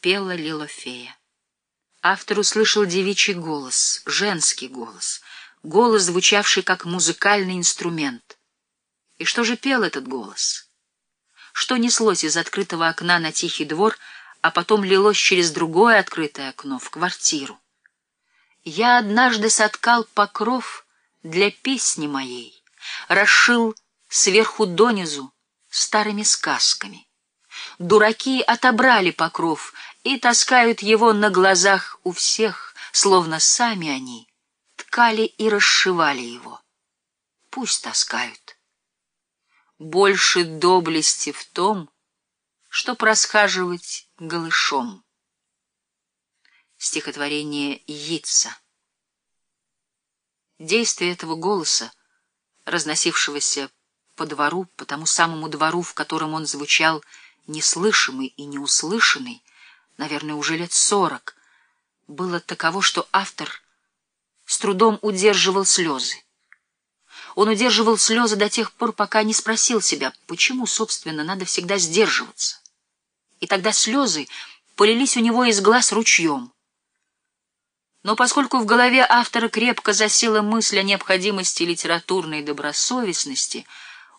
пела Лилофея. Автор услышал девичий голос, женский голос, голос, звучавший как музыкальный инструмент. И что же пел этот голос? Что неслось из открытого окна на тихий двор, а потом лилось через другое открытое окно в квартиру? Я однажды соткал покров для песни моей, расшил сверху донизу старыми сказками. Дураки отобрали покров и таскают его на глазах у всех, словно сами они ткали и расшивали его. Пусть таскают. Больше доблести в том, что просхаживать голышом. Стихотворение Яйца. Действие этого голоса, разносившегося по двору, по тому самому двору, в котором он звучал неслышимый и неуслышанный, наверное, уже лет сорок, было таково, что автор с трудом удерживал слезы. Он удерживал слезы до тех пор, пока не спросил себя, почему, собственно, надо всегда сдерживаться. И тогда слезы полились у него из глаз ручьем. Но поскольку в голове автора крепко засела мысль о необходимости литературной добросовестности,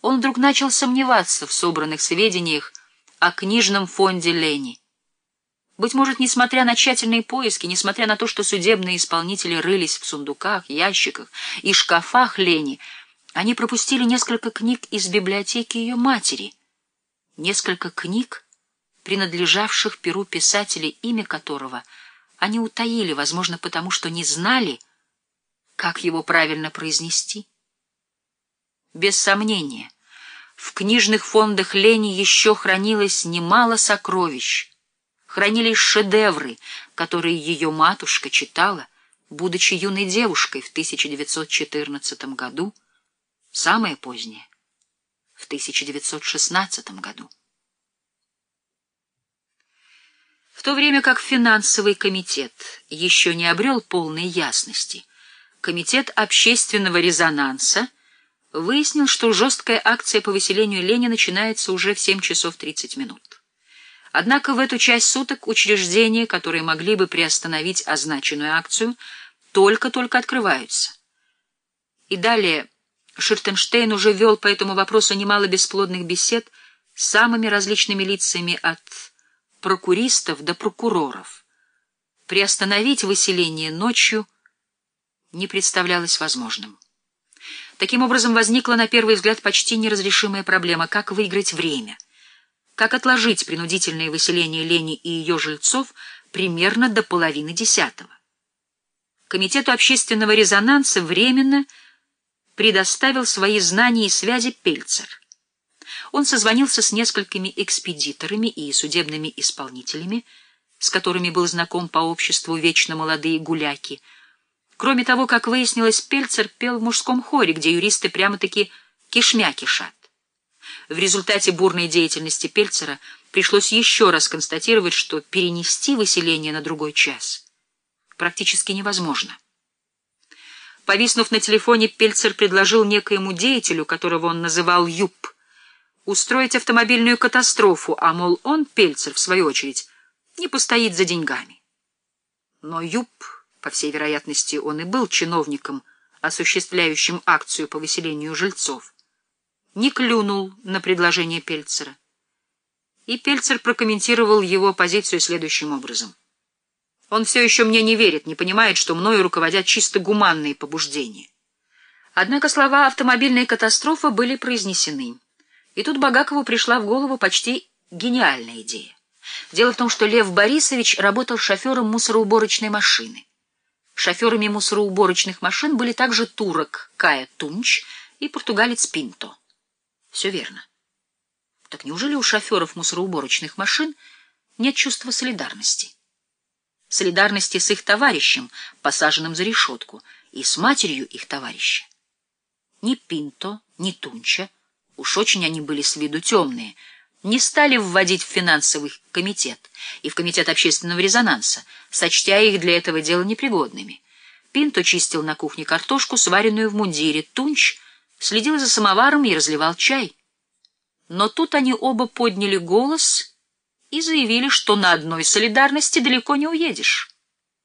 он вдруг начал сомневаться в собранных сведениях о книжном фонде Лени. Быть может, несмотря на тщательные поиски, несмотря на то, что судебные исполнители рылись в сундуках, ящиках и шкафах Лени, они пропустили несколько книг из библиотеки ее матери. Несколько книг, принадлежавших перу писателя, имя которого они утаили, возможно, потому что не знали, как его правильно произнести. Без сомнения, в книжных фондах Лени еще хранилось немало сокровищ, хранились шедевры, которые ее матушка читала, будучи юной девушкой в 1914 году, самое позднее — в 1916 году. В то время как финансовый комитет еще не обрел полной ясности, комитет общественного резонанса выяснил, что жесткая акция по выселению Лени начинается уже в 7 часов 30 минут. Однако в эту часть суток учреждения, которые могли бы приостановить означенную акцию, только-только открываются. И далее Ширтенштейн уже вел по этому вопросу немало бесплодных бесед с самыми различными лицами от прокуристов до прокуроров. Приостановить выселение ночью не представлялось возможным. Таким образом, возникла на первый взгляд почти неразрешимая проблема — как выиграть время, как отложить принудительное выселение Лени и ее жильцов примерно до половины десятого. Комитету общественного резонанса временно предоставил свои знания и связи Пельцер он созвонился с несколькими экспедиторами и судебными исполнителями, с которыми был знаком по обществу вечно молодые гуляки. Кроме того, как выяснилось, Пельцер пел в мужском хоре, где юристы прямо-таки кишмя кишат. В результате бурной деятельности Пельцера пришлось еще раз констатировать, что перенести выселение на другой час практически невозможно. Повиснув на телефоне, Пельцер предложил некоему деятелю, которого он называл Юб, устроить автомобильную катастрофу, а, мол, он, Пельцер, в свою очередь, не постоит за деньгами. Но Юб, по всей вероятности, он и был чиновником, осуществляющим акцию по выселению жильцов, не клюнул на предложение Пельцера. И Пельцер прокомментировал его позицию следующим образом. Он все еще мне не верит, не понимает, что мною руководят чисто гуманные побуждения. Однако слова «автомобильная катастрофа» были произнесены. И тут Багакову пришла в голову почти гениальная идея. Дело в том, что Лев Борисович работал шофером мусороуборочной машины. Шоферами мусороуборочных машин были также турок Кая Тунч и португалец Пинто. Все верно. Так неужели у шоферов мусороуборочных машин нет чувства солидарности? Солидарности с их товарищем, посаженным за решетку, и с матерью их товарища. Ни Пинто, ни Тунча уж очень они были с виду темные, не стали вводить в финансовый комитет и в комитет общественного резонанса, сочтя их для этого дела непригодными. Пинто чистил на кухне картошку, сваренную в мундире, Тунч следил за самоваром и разливал чай. Но тут они оба подняли голос и заявили, что на одной солидарности далеко не уедешь.